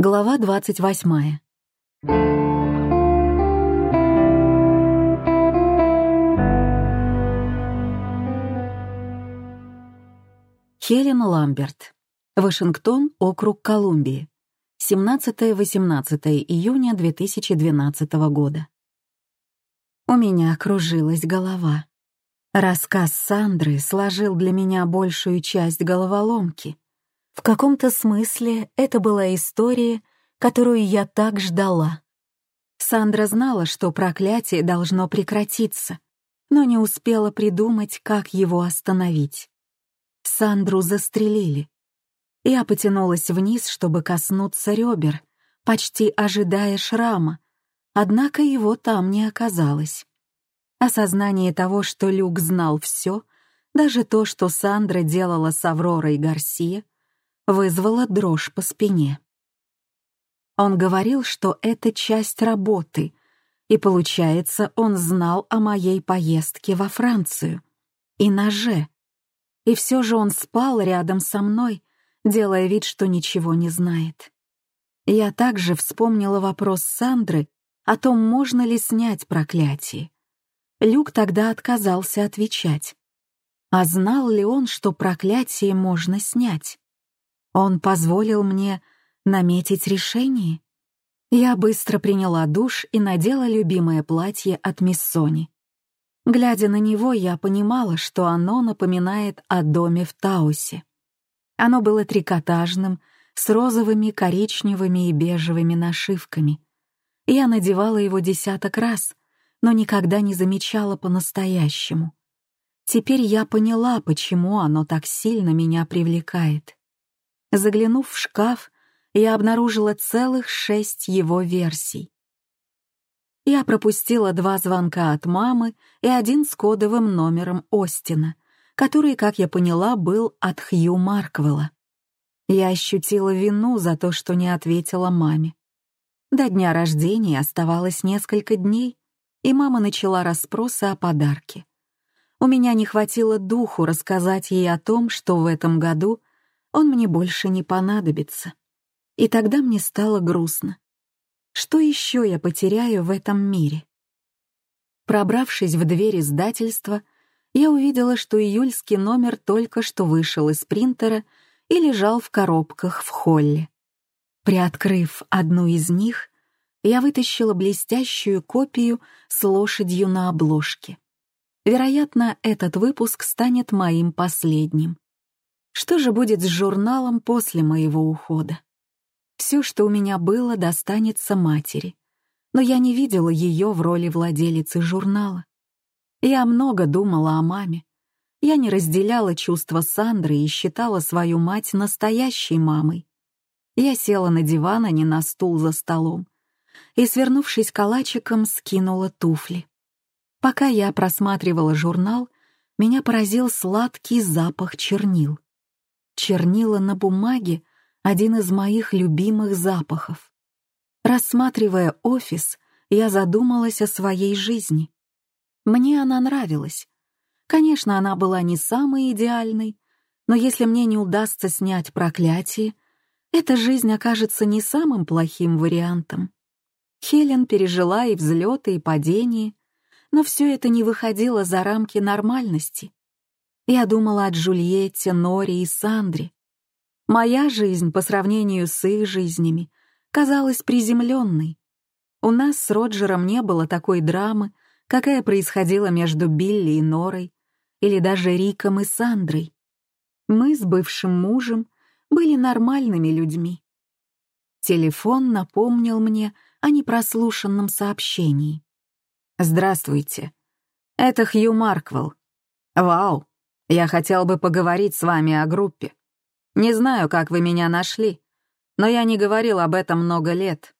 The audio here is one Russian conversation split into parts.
Глава двадцать восьмая. Хелен Ламберт. Вашингтон, округ Колумбии. 17-18 июня 2012 года. У меня кружилась голова. Рассказ Сандры сложил для меня большую часть головоломки. В каком-то смысле это была история, которую я так ждала. Сандра знала, что проклятие должно прекратиться, но не успела придумать, как его остановить. Сандру застрелили. Я потянулась вниз, чтобы коснуться ребер, почти ожидая шрама, однако его там не оказалось. Осознание того, что Люк знал все, даже то, что Сандра делала с Авророй Гарсия, вызвало дрожь по спине. Он говорил, что это часть работы, и, получается, он знал о моей поездке во Францию и ноже. И все же он спал рядом со мной, делая вид, что ничего не знает. Я также вспомнила вопрос Сандры о том, можно ли снять проклятие. Люк тогда отказался отвечать. А знал ли он, что проклятие можно снять? Он позволил мне наметить решение. Я быстро приняла душ и надела любимое платье от мисс Сони. Глядя на него, я понимала, что оно напоминает о доме в Таусе. Оно было трикотажным, с розовыми, коричневыми и бежевыми нашивками. Я надевала его десяток раз, но никогда не замечала по-настоящему. Теперь я поняла, почему оно так сильно меня привлекает. Заглянув в шкаф, я обнаружила целых шесть его версий. Я пропустила два звонка от мамы и один с кодовым номером Остина, который, как я поняла, был от Хью Марквелла. Я ощутила вину за то, что не ответила маме. До дня рождения оставалось несколько дней, и мама начала расспросы о подарке. У меня не хватило духу рассказать ей о том, что в этом году он мне больше не понадобится. И тогда мне стало грустно. Что еще я потеряю в этом мире? Пробравшись в дверь издательства, я увидела, что июльский номер только что вышел из принтера и лежал в коробках в холле. Приоткрыв одну из них, я вытащила блестящую копию с лошадью на обложке. Вероятно, этот выпуск станет моим последним. Что же будет с журналом после моего ухода? Все, что у меня было, достанется матери. Но я не видела ее в роли владелицы журнала. Я много думала о маме. Я не разделяла чувства Сандры и считала свою мать настоящей мамой. Я села на диван, а не на стул за столом, и, свернувшись калачиком, скинула туфли. Пока я просматривала журнал, меня поразил сладкий запах чернил. Чернила на бумаге — один из моих любимых запахов. Рассматривая офис, я задумалась о своей жизни. Мне она нравилась. Конечно, она была не самой идеальной, но если мне не удастся снять проклятие, эта жизнь окажется не самым плохим вариантом. Хелен пережила и взлеты, и падения, но все это не выходило за рамки нормальности. Я думала о Джульетте, Норе и Сандре. Моя жизнь по сравнению с их жизнями казалась приземленной. У нас с Роджером не было такой драмы, какая происходила между Билли и Норой, или даже Риком и Сандрой. Мы с бывшим мужем были нормальными людьми. Телефон напомнил мне о непрослушанном сообщении. «Здравствуйте. Это Хью Марквелл. Вау, я хотел бы поговорить с вами о группе. Не знаю, как вы меня нашли, но я не говорил об этом много лет.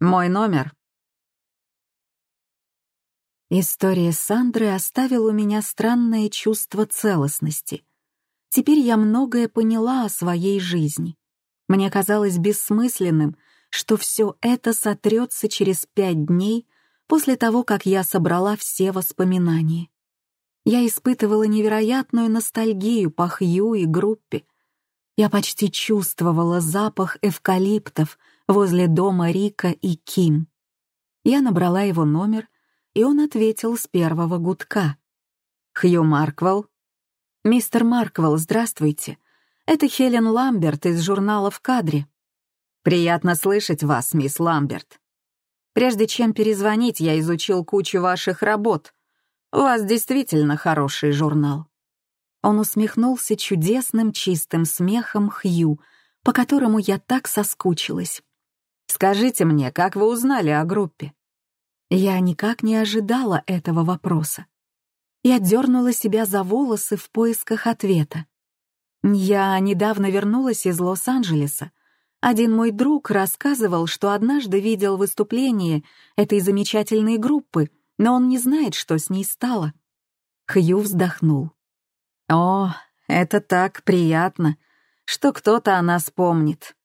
Мой номер История Сандры оставила у меня странное чувство целостности. Теперь я многое поняла о своей жизни. Мне казалось бессмысленным, что все это сотрется через пять дней после того, как я собрала все воспоминания. Я испытывала невероятную ностальгию по Хью и группе. Я почти чувствовала запах эвкалиптов возле дома Рика и Ким. Я набрала его номер, и он ответил с первого гудка. «Хью Марквелл?» «Мистер Марквелл, здравствуйте. Это Хелен Ламберт из журнала «В кадре». «Приятно слышать вас, мисс Ламберт. Прежде чем перезвонить, я изучил кучу ваших работ. У вас действительно хороший журнал». Он усмехнулся чудесным чистым смехом Хью, по которому я так соскучилась. «Скажите мне, как вы узнали о группе?» Я никак не ожидала этого вопроса. Я дернула себя за волосы в поисках ответа. Я недавно вернулась из Лос-Анджелеса. Один мой друг рассказывал, что однажды видел выступление этой замечательной группы, но он не знает, что с ней стало. Хью вздохнул. «О, это так приятно, что кто-то о нас помнит».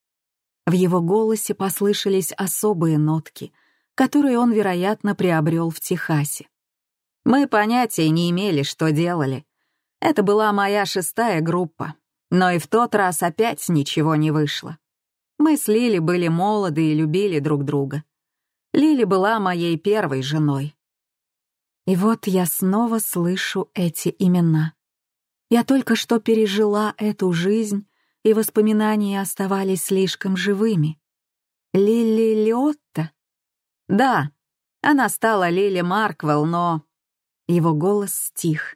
В его голосе послышались особые нотки, которые он, вероятно, приобрел в Техасе. Мы понятия не имели, что делали. Это была моя шестая группа, но и в тот раз опять ничего не вышло. Мы с Лили были молоды и любили друг друга. Лили была моей первой женой. И вот я снова слышу эти имена. Я только что пережила эту жизнь, и воспоминания оставались слишком живыми. Лили Лиотта? Да, она стала Лили Марквелл, но... Его голос стих.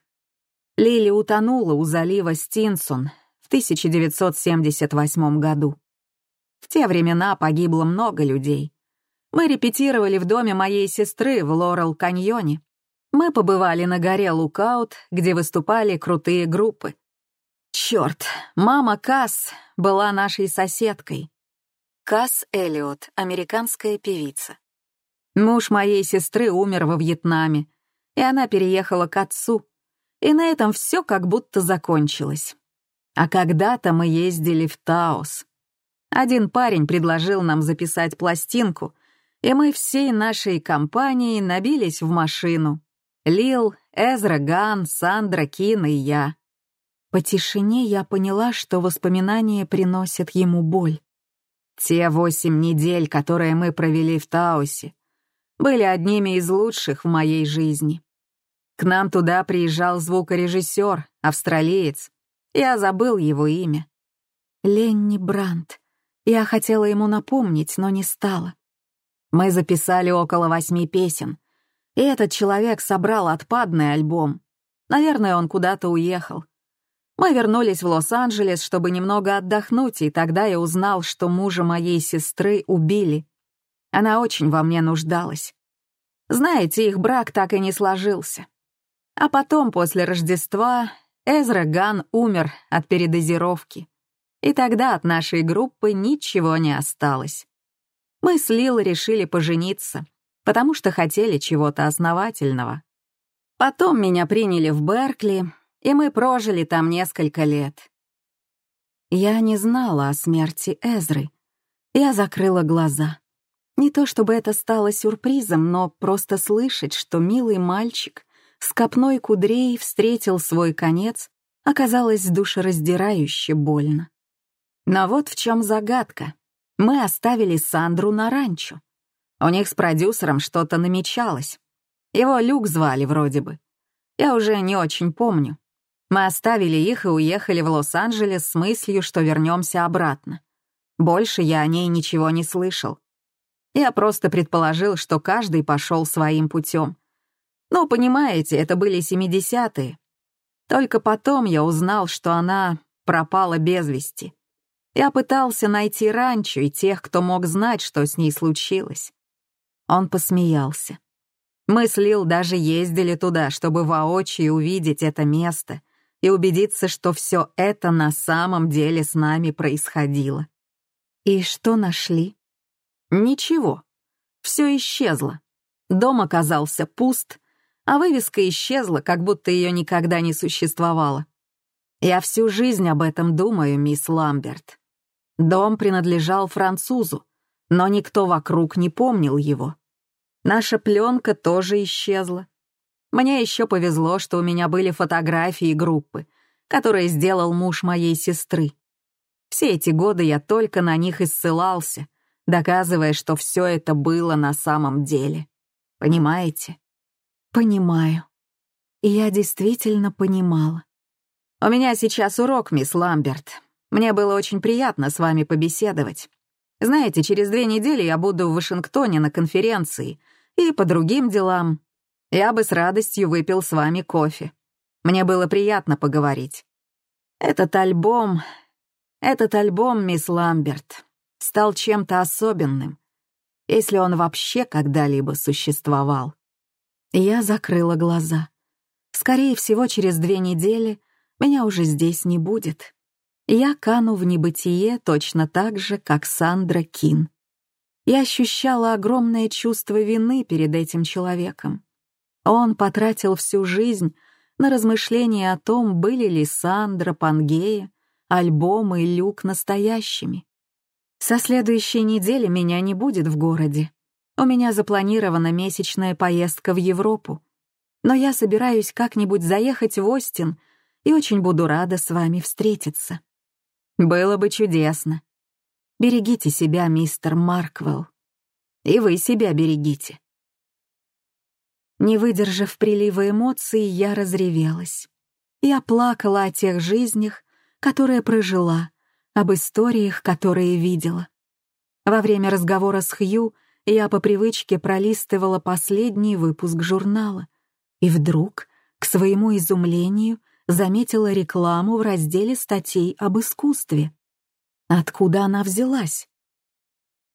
Лили утонула у залива Стинсон 1978 году. В те времена погибло много людей. Мы репетировали в доме моей сестры в Лорел-каньоне. Мы побывали на горе Лукаут, где выступали крутые группы. Черт, мама Касс была нашей соседкой. Касс Эллиот, американская певица. Муж моей сестры умер во Вьетнаме, и она переехала к отцу. И на этом все как будто закончилось. А когда-то мы ездили в Таос. Один парень предложил нам записать пластинку, и мы всей нашей компанией набились в машину. Лил, Эзра Ган, Сандра Кин и я. По тишине я поняла, что воспоминания приносят ему боль. Те восемь недель, которые мы провели в Таосе, были одними из лучших в моей жизни. К нам туда приезжал звукорежиссер, австралиец, я забыл его имя. Ленни Брандт. Я хотела ему напомнить, но не стала. Мы записали около восьми песен, и этот человек собрал отпадный альбом. Наверное, он куда-то уехал. Мы вернулись в Лос-Анджелес, чтобы немного отдохнуть, и тогда я узнал, что мужа моей сестры убили. Она очень во мне нуждалась. Знаете, их брак так и не сложился. А потом, после Рождества, Эзра Ган умер от передозировки. И тогда от нашей группы ничего не осталось. Мы с Лил решили пожениться, потому что хотели чего-то основательного. Потом меня приняли в Беркли, и мы прожили там несколько лет. Я не знала о смерти Эзры. Я закрыла глаза. Не то чтобы это стало сюрпризом, но просто слышать, что милый мальчик с копной кудрей встретил свой конец, оказалось душераздирающе больно. Но вот в чем загадка. Мы оставили Сандру на ранчо. У них с продюсером что-то намечалось. Его Люк звали вроде бы. Я уже не очень помню. Мы оставили их и уехали в Лос-Анджелес с мыслью, что вернемся обратно. Больше я о ней ничего не слышал. Я просто предположил, что каждый пошел своим путем. Ну, понимаете, это были 70-е. Только потом я узнал, что она пропала без вести. Я пытался найти ранчо и тех, кто мог знать, что с ней случилось. Он посмеялся. Мы с Лил даже ездили туда, чтобы воочию увидеть это место и убедиться, что все это на самом деле с нами происходило. И что нашли? Ничего. Все исчезло. Дом оказался пуст, а вывеска исчезла, как будто ее никогда не существовало. Я всю жизнь об этом думаю, мисс Ламберт. Дом принадлежал французу, но никто вокруг не помнил его. Наша пленка тоже исчезла. Мне еще повезло, что у меня были фотографии группы, которые сделал муж моей сестры. Все эти годы я только на них и ссылался, доказывая, что все это было на самом деле. Понимаете? Понимаю. И я действительно понимала. У меня сейчас урок, мисс Ламберт. Мне было очень приятно с вами побеседовать. Знаете, через две недели я буду в Вашингтоне на конференции и по другим делам. Я бы с радостью выпил с вами кофе. Мне было приятно поговорить. Этот альбом... Этот альбом, мисс Ламберт, стал чем-то особенным, если он вообще когда-либо существовал. Я закрыла глаза. Скорее всего, через две недели меня уже здесь не будет. Я кану в небытие точно так же, как Сандра Кин. Я ощущала огромное чувство вины перед этим человеком. Он потратил всю жизнь на размышления о том, были ли Сандра, Пангея, альбом и Люк настоящими. Со следующей недели меня не будет в городе. У меня запланирована месячная поездка в Европу. Но я собираюсь как-нибудь заехать в Остин и очень буду рада с вами встретиться. Было бы чудесно. Берегите себя, мистер Марквелл. И вы себя берегите. Не выдержав прилива эмоций, я разревелась. Я плакала о тех жизнях, которые прожила, об историях, которые видела. Во время разговора с Хью я по привычке пролистывала последний выпуск журнала. И вдруг, к своему изумлению, заметила рекламу в разделе статей об искусстве. Откуда она взялась?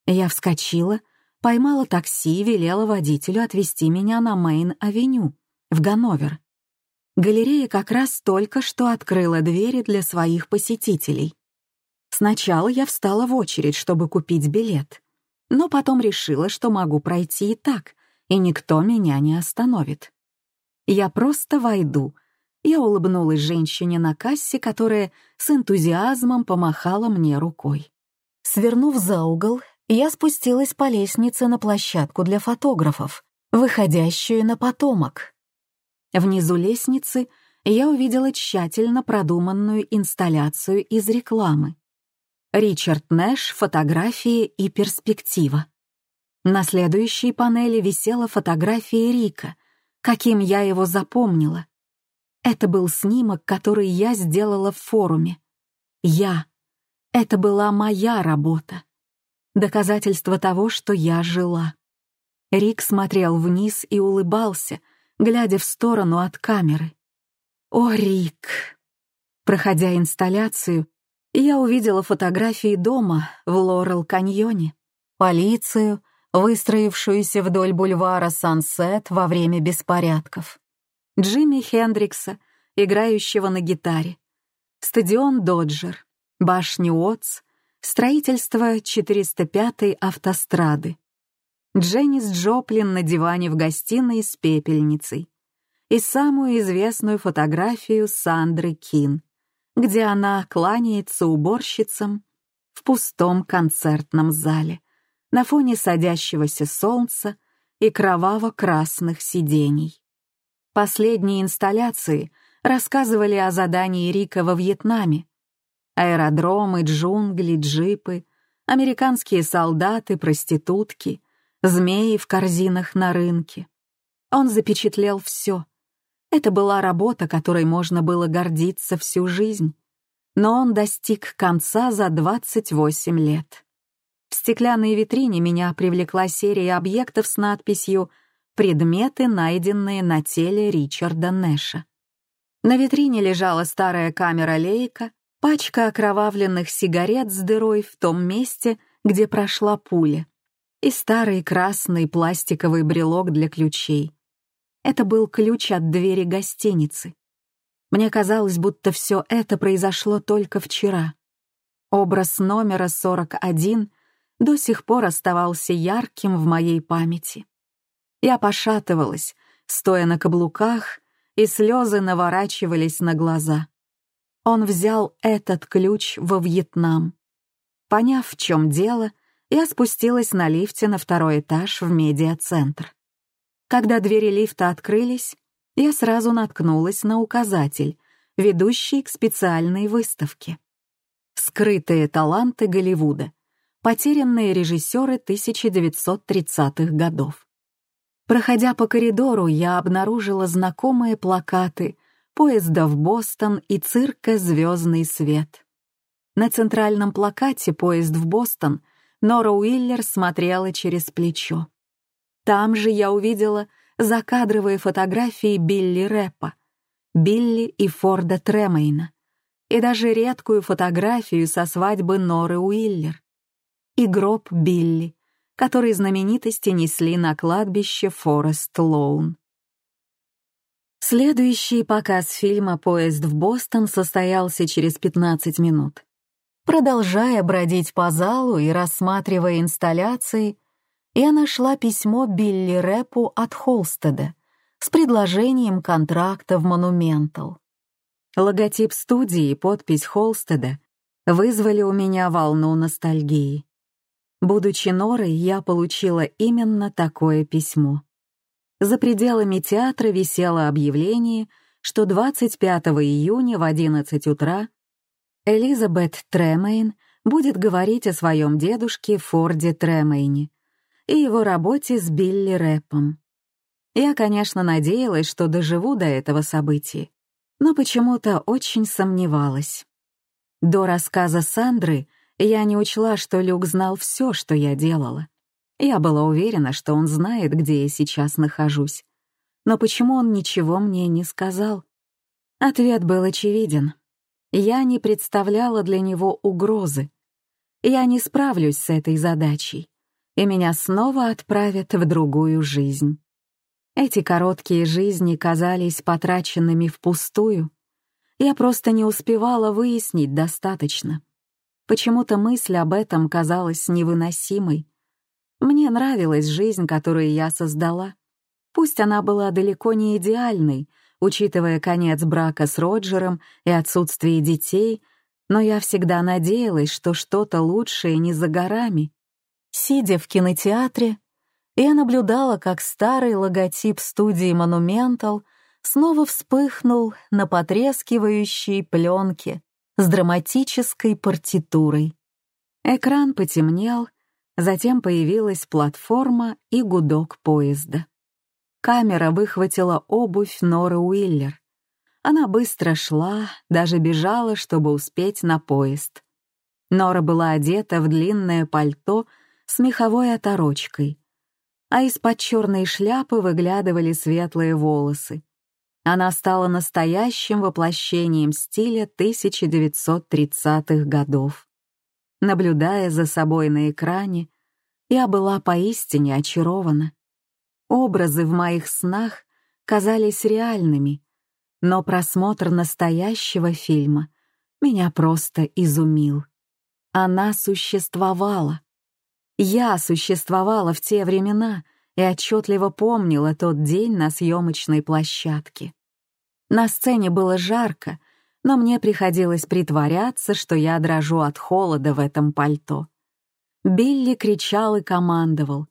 Я вскочила, поймала такси и велела водителю отвезти меня на Мейн-авеню, в Ганновер. Галерея как раз только что открыла двери для своих посетителей. Сначала я встала в очередь, чтобы купить билет, но потом решила, что могу пройти и так, и никто меня не остановит. Я просто войду — я улыбнулась женщине на кассе, которая с энтузиазмом помахала мне рукой. Свернув за угол, я спустилась по лестнице на площадку для фотографов, выходящую на потомок. Внизу лестницы я увидела тщательно продуманную инсталляцию из рекламы. Ричард Нэш, фотографии и перспектива. На следующей панели висела фотография Рика, каким я его запомнила. Это был снимок, который я сделала в форуме. Я. Это была моя работа. Доказательство того, что я жила. Рик смотрел вниз и улыбался, глядя в сторону от камеры. «О, Рик!» Проходя инсталляцию, я увидела фотографии дома в Лорел-каньоне, полицию, выстроившуюся вдоль бульвара Сансет во время беспорядков. Джимми Хендрикса, играющего на гитаре, стадион Доджер, башню Уотс, строительство 405-й автострады, Дженнис Джоплин на диване в гостиной с пепельницей. И самую известную фотографию Сандры Кин, где она кланяется уборщицам в пустом концертном зале на фоне садящегося солнца и кроваво-красных сидений. Последние инсталляции рассказывали о задании Рика во Вьетнаме. Аэродромы, джунгли, джипы, американские солдаты, проститутки, змеи в корзинах на рынке. Он запечатлел все. Это была работа, которой можно было гордиться всю жизнь. Но он достиг конца за 28 лет. В стеклянной витрине меня привлекла серия объектов с надписью предметы, найденные на теле Ричарда Нэша. На витрине лежала старая камера Лейка, пачка окровавленных сигарет с дырой в том месте, где прошла пуля, и старый красный пластиковый брелок для ключей. Это был ключ от двери гостиницы. Мне казалось, будто все это произошло только вчера. Образ номера 41 до сих пор оставался ярким в моей памяти. Я пошатывалась, стоя на каблуках, и слезы наворачивались на глаза. Он взял этот ключ во Вьетнам. Поняв, в чем дело, я спустилась на лифте на второй этаж в медиацентр. Когда двери лифта открылись, я сразу наткнулась на указатель, ведущий к специальной выставке. «Скрытые таланты Голливуда», «Потерянные режиссеры 1930-х годов». Проходя по коридору, я обнаружила знакомые плакаты поезда в Бостон и цирка «Звездный свет». На центральном плакате «Поезд в Бостон» Нора Уиллер смотрела через плечо. Там же я увидела закадровые фотографии Билли Рэпа, Билли и Форда Тремейна, и даже редкую фотографию со свадьбы Норы Уиллер. И гроб Билли, который знаменитости несли на кладбище Форест Лоун. Следующий показ фильма «Поезд в Бостон» состоялся через 15 минут. Продолжая бродить по залу и рассматривая инсталляции, я нашла письмо Билли Рэпу от Холстеда с предложением контракта в Монументал. Логотип студии и подпись Холстеда вызвали у меня волну ностальгии. Будучи Норой, я получила именно такое письмо. За пределами театра висело объявление, что 25 июня в 11 утра Элизабет Тремейн будет говорить о своем дедушке Форде Тремейне и его работе с Билли Рэпом. Я, конечно, надеялась, что доживу до этого события, но почему-то очень сомневалась. До рассказа Сандры я не учла, что Люк знал все, что я делала. Я была уверена, что он знает, где я сейчас нахожусь. Но почему он ничего мне не сказал? Ответ был очевиден. Я не представляла для него угрозы. Я не справлюсь с этой задачей, и меня снова отправят в другую жизнь. Эти короткие жизни казались потраченными впустую. Я просто не успевала выяснить достаточно. Почему-то мысль об этом казалась невыносимой. Мне нравилась жизнь, которую я создала. Пусть она была далеко не идеальной, учитывая конец брака с Роджером и отсутствие детей, но я всегда надеялась, что что-то лучшее не за горами. Сидя в кинотеатре, я наблюдала, как старый логотип студии «Монументал» снова вспыхнул на потрескивающей пленке с драматической партитурой. Экран потемнел, затем появилась платформа и гудок поезда. Камера выхватила обувь Норы Уиллер. Она быстро шла, даже бежала, чтобы успеть на поезд. Нора была одета в длинное пальто с меховой оторочкой, а из-под черной шляпы выглядывали светлые волосы. Она стала настоящим воплощением стиля 1930-х годов. Наблюдая за собой на экране, я была поистине очарована. Образы в моих снах казались реальными, но просмотр настоящего фильма меня просто изумил. Она существовала. Я существовала в те времена и отчетливо помнила тот день на съемочной площадке. На сцене было жарко, но мне приходилось притворяться, что я дрожу от холода в этом пальто. Билли кричал и командовал.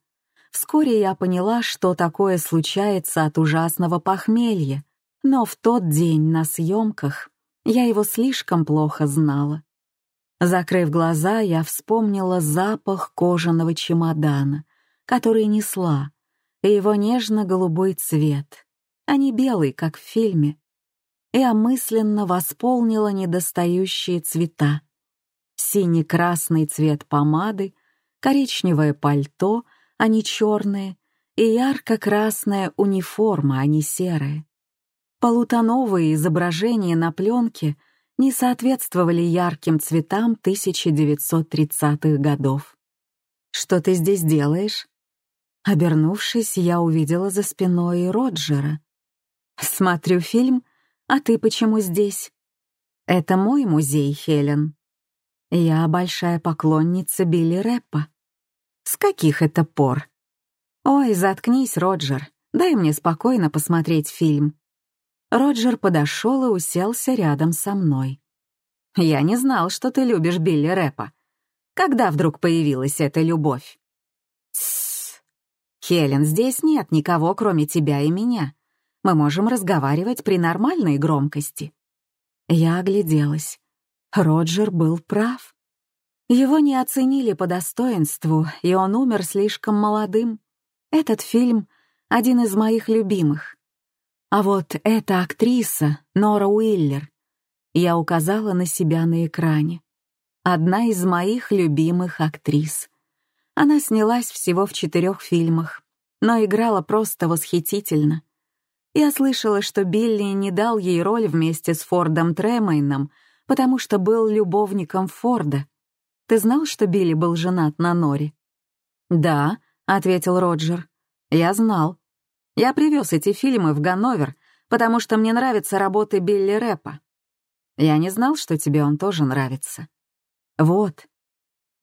Вскоре я поняла, что такое случается от ужасного похмелья, но в тот день на съемках я его слишком плохо знала. Закрыв глаза, я вспомнила запах кожаного чемодана, который несла, и его нежно-голубой цвет, а не белый, как в фильме и мысленно восполнила недостающие цвета. Синий-красный цвет помады, коричневое пальто, а не черное, и ярко-красная униформа, а не серая. Полутоновые изображения на пленке не соответствовали ярким цветам 1930-х годов. «Что ты здесь делаешь?» Обернувшись, я увидела за спиной Роджера. «Смотрю фильм «А ты почему здесь?» «Это мой музей, Хелен. Я большая поклонница Билли Рэпа». «С каких это пор?» «Ой, заткнись, Роджер, дай мне спокойно посмотреть фильм». Роджер подошел и уселся рядом со мной. «Я не знал, что ты любишь Билли Рэпа. Когда вдруг появилась эта любовь?» «Тссс. Хелен, здесь нет никого, кроме тебя и меня мы можем разговаривать при нормальной громкости». Я огляделась. Роджер был прав. Его не оценили по достоинству, и он умер слишком молодым. Этот фильм — один из моих любимых. А вот эта актриса, Нора Уиллер, я указала на себя на экране. Одна из моих любимых актрис. Она снялась всего в четырех фильмах, но играла просто восхитительно. Я слышала, что Билли не дал ей роль вместе с Фордом Тремейном, потому что был любовником Форда. Ты знал, что Билли был женат на Норе? «Да», — ответил Роджер. «Я знал. Я привез эти фильмы в Ганновер, потому что мне нравятся работы Билли Рэпа. Я не знал, что тебе он тоже нравится. Вот.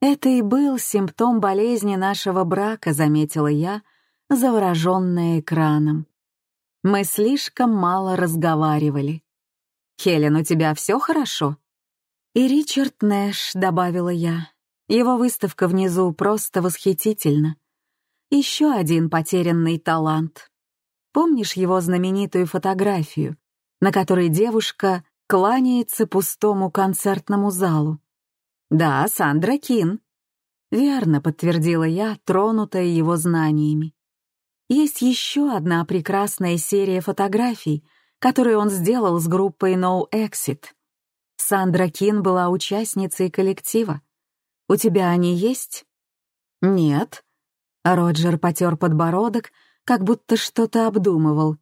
Это и был симптом болезни нашего брака, заметила я, завороженная экраном. Мы слишком мало разговаривали. «Хелен, у тебя все хорошо?» «И Ричард Нэш», — добавила я. «Его выставка внизу просто восхитительна. Еще один потерянный талант». Помнишь его знаменитую фотографию, на которой девушка кланяется пустому концертному залу? Да, Сандра Кин. Верно, подтвердила я, тронутая его знаниями. Есть еще одна прекрасная серия фотографий, которую он сделал с группой No Exit. Сандра Кин была участницей коллектива. У тебя они есть? Нет. Роджер потер подбородок, как будто что-то обдумывал.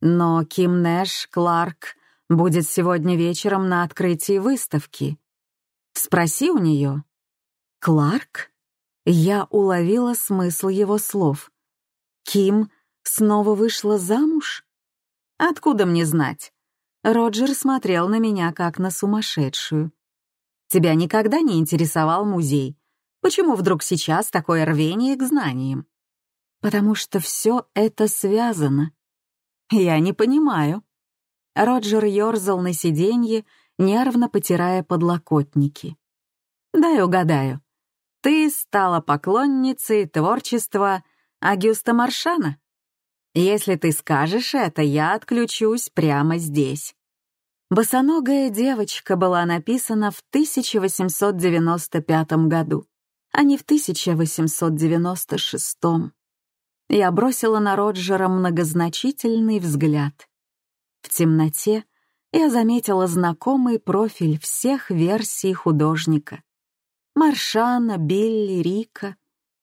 Но Ким Нэш Кларк будет сегодня вечером на открытии выставки. Спроси у нее. Кларк? Я уловила смысл его слов. Ким снова вышла замуж? Откуда мне знать? Роджер смотрел на меня как на сумасшедшую. Тебя никогда не интересовал музей. Почему вдруг сейчас такое рвение к знаниям? потому что все это связано. Я не понимаю. Роджер ерзал на сиденье, нервно потирая подлокотники. Дай угадаю. Ты стала поклонницей творчества Агюста Маршана? Если ты скажешь это, я отключусь прямо здесь. «Босоногая девочка» была написана в 1895 году, а не в 1896. Я бросила на Роджера многозначительный взгляд. В темноте я заметила знакомый профиль всех версий художника. Маршана, Билли, Рика,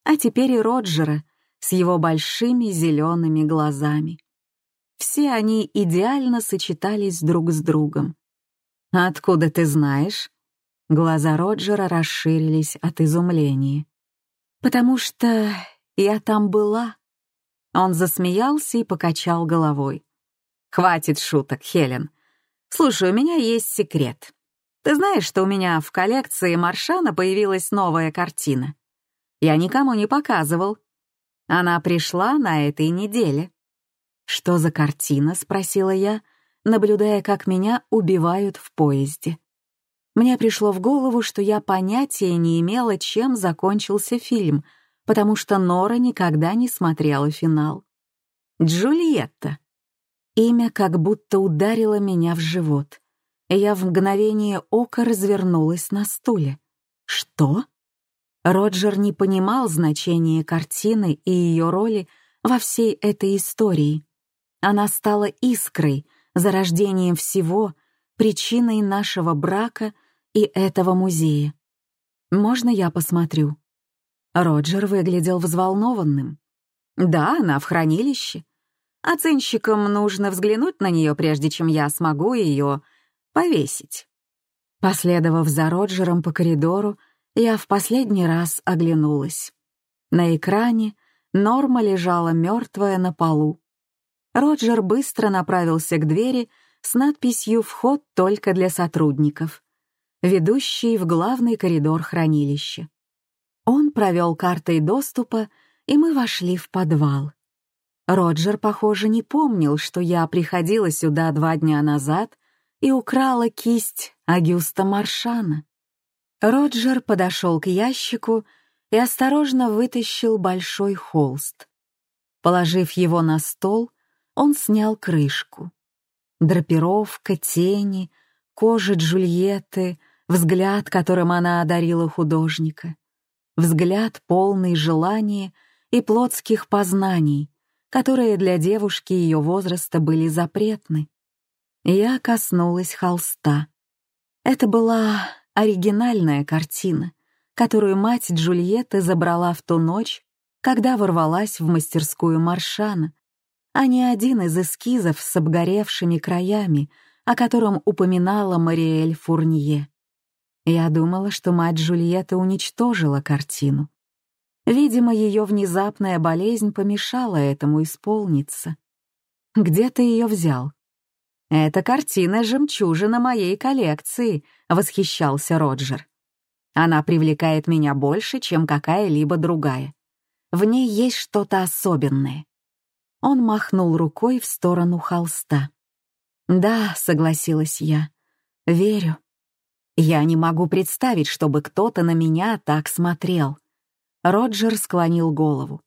а теперь и Роджера с его большими зелеными глазами. Все они идеально сочетались друг с другом. «Откуда ты знаешь?» Глаза Роджера расширились от изумления. «Потому что я там была», он засмеялся и покачал головой. «Хватит шуток, Хелен. Слушай, у меня есть секрет. Ты знаешь, что у меня в коллекции Маршана появилась новая картина? Я никому не показывал. Она пришла на этой неделе». «Что за картина?» — спросила я, наблюдая, как меня убивают в поезде. Мне пришло в голову, что я понятия не имела, чем закончился фильм — потому что Нора никогда не смотрела финал. Джульетта. Имя как будто ударило меня в живот. Я в мгновение ока развернулась на стуле. Что? Роджер не понимал значения картины и ее роли во всей этой истории. Она стала искрой, зарождением всего, причиной нашего брака и этого музея. «Можно я посмотрю?» Роджер выглядел взволнованным. «Да, она в хранилище. Оценщикам нужно взглянуть на нее, прежде чем я смогу ее повесить». Последовав за Роджером по коридору, я в последний раз оглянулась. На экране Норма лежала мертвая на полу. Роджер быстро направился к двери с надписью «Вход только для сотрудников», ведущей в главный коридор хранилища. Он провел картой доступа, и мы вошли в подвал. Роджер, похоже, не помнил, что я приходила сюда два дня назад и украла кисть Агюста Маршана. Роджер подошел к ящику и осторожно вытащил большой холст. Положив его на стол, он снял крышку. Драпировка, тени, кожа Джульетты, взгляд, которым она одарила художника, взгляд полный желания и плотских познаний, которые для девушки ее возраста были запретны. Я коснулась холста. Это была оригинальная картина, которую мать Джульетты забрала в ту ночь, когда ворвалась в мастерскую Маршана, а не один из эскизов с обгоревшими краями, о котором упоминала Мариэль Фурнье. Я думала, что мать Джульетты уничтожила картину. Видимо, ее внезапная болезнь помешала этому исполниться. «Где ты ее взял?» «Это картина жемчужина моей коллекции», — восхищался Роджер. «Она привлекает меня больше, чем какая-либо другая. В ней есть что-то особенное». Он махнул рукой в сторону холста. «Да», — согласилась я, — «верю. Я не могу представить, чтобы кто-то на меня так смотрел». Роджер склонил голову.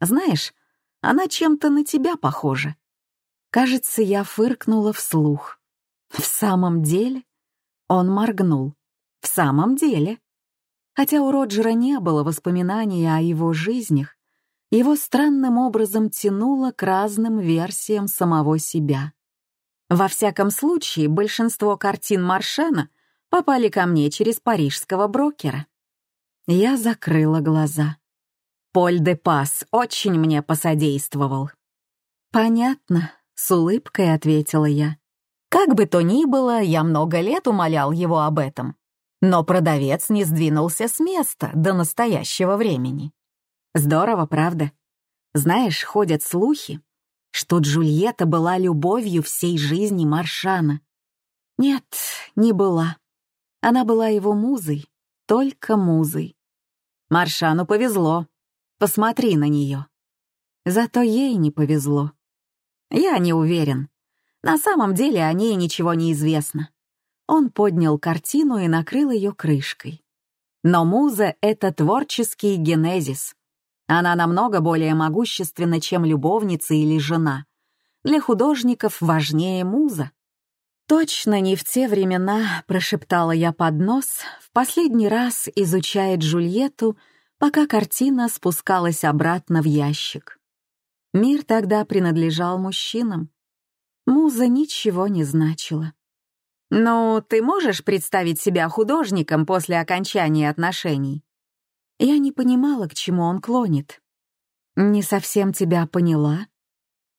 «Знаешь, она чем-то на тебя похожа. Кажется, я фыркнула вслух. «В самом деле?» Он моргнул. «В самом деле?» Хотя у Роджера не было воспоминаний о его жизнях, его странным образом тянуло к разным версиям самого себя. Во всяком случае, большинство картин Маршана попали ко мне через парижского брокера. Я закрыла глаза. Поль де Пас очень мне посодействовал. «Понятно», с улыбкой ответила я. Как бы то ни было, я много лет умолял его об этом. Но продавец не сдвинулся с места до настоящего времени. Здорово, правда? Знаешь, ходят слухи, что Джульетта была любовью всей жизни Маршана. Нет, не была. Она была его музой, только музой. Маршану повезло. Посмотри на нее. Зато ей не повезло. Я не уверен. На самом деле о ней ничего не известно. Он поднял картину и накрыл ее крышкой. Но муза — это творческий генезис. Она намного более могущественна, чем любовница или жена. Для художников важнее муза. «Точно не в те времена», — прошептала я под нос, в последний раз изучая Джульетту, пока картина спускалась обратно в ящик. Мир тогда принадлежал мужчинам. Муза ничего не значила. «Ну, ты можешь представить себя художником после окончания отношений?» Я не понимала, к чему он клонит. «Не совсем тебя поняла.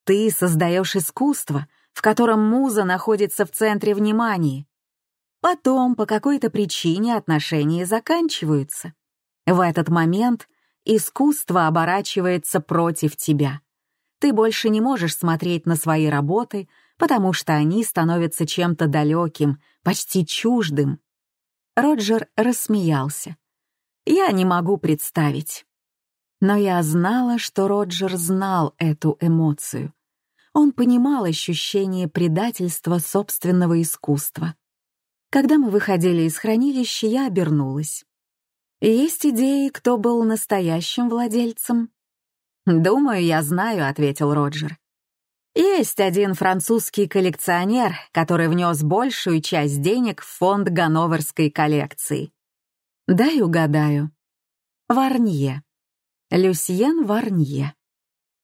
Ты создаешь искусство, в котором муза находится в центре внимания. Потом, по какой-то причине, отношения заканчиваются. В этот момент искусство оборачивается против тебя. Ты больше не можешь смотреть на свои работы, потому что они становятся чем-то далеким, почти чуждым. Роджер рассмеялся. Я не могу представить. Но я знала, что Роджер знал эту эмоцию. Он понимал ощущение предательства собственного искусства. Когда мы выходили из хранилища, я обернулась. Есть идеи, кто был настоящим владельцем? «Думаю, я знаю», — ответил Роджер. «Есть один французский коллекционер, который внес большую часть денег в фонд Ганноверской коллекции. Дай угадаю. Варнье. Люсьен Варнье.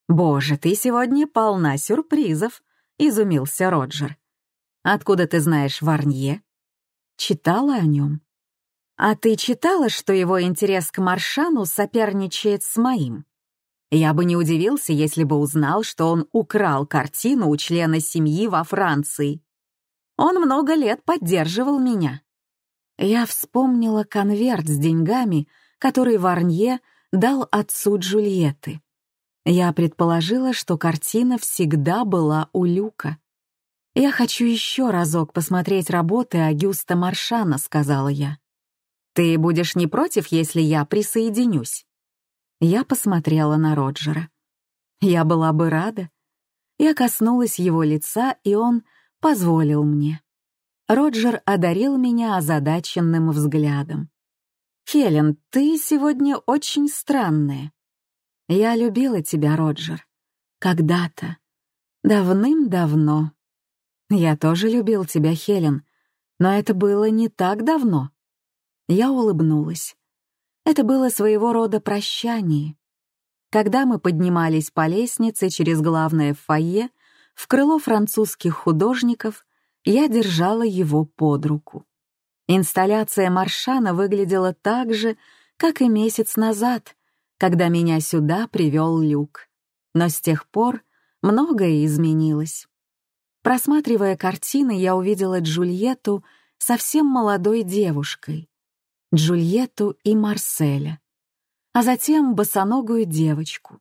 «Боже, ты сегодня полна сюрпризов», — изумился Роджер. «Откуда ты знаешь Варнье?» «Читала о нем». «А ты читала, что его интерес к Маршану соперничает с моим?» Я бы не удивился, если бы узнал, что он украл картину у члена семьи во Франции. Он много лет поддерживал меня. Я вспомнила конверт с деньгами, который Варнье дал отцу Джульетты. Я предположила, что картина всегда была у Люка. «Я хочу еще разок посмотреть работы Агюста Маршана», — сказала я. «Ты будешь не против, если я присоединюсь?» Я посмотрела на Роджера. Я была бы рада. Я коснулась его лица, и он позволил мне. Роджер одарил меня озадаченным взглядом. «Хелен, ты сегодня очень странная. Я любила тебя, Роджер. Когда-то. Давным-давно. Я тоже любил тебя, Хелен, но это было не так давно», Я улыбнулась. Это было своего рода прощание. Когда мы поднимались по лестнице через главное фойе в крыло французских художников, я держала его под руку. Инсталляция Маршана выглядела так же, как и месяц назад, когда меня сюда привел Люк. Но с тех пор многое изменилось. Просматривая картины, я увидела Джульетту совсем молодой девушкой, Джульетту и Марселя, а затем босоногую девочку.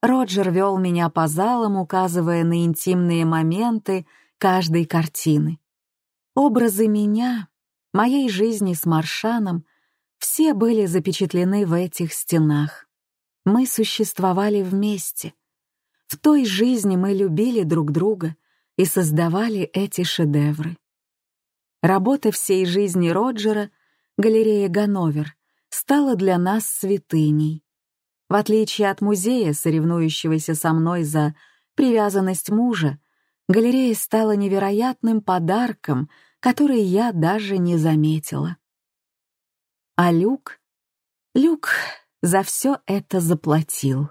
Роджер вел меня по залам, указывая на интимные моменты каждой картины. Образы меня, моей жизни с Маршаном, все были запечатлены в этих стенах. Мы существовали вместе. В той жизни мы любили друг друга и создавали эти шедевры. Работа всей жизни Роджера, галерея Ганновер, стала для нас святыней. В отличие от музея, соревнующегося со мной за привязанность мужа, галерея стала невероятным подарком, который я даже не заметила. А Люк? Люк за все это заплатил.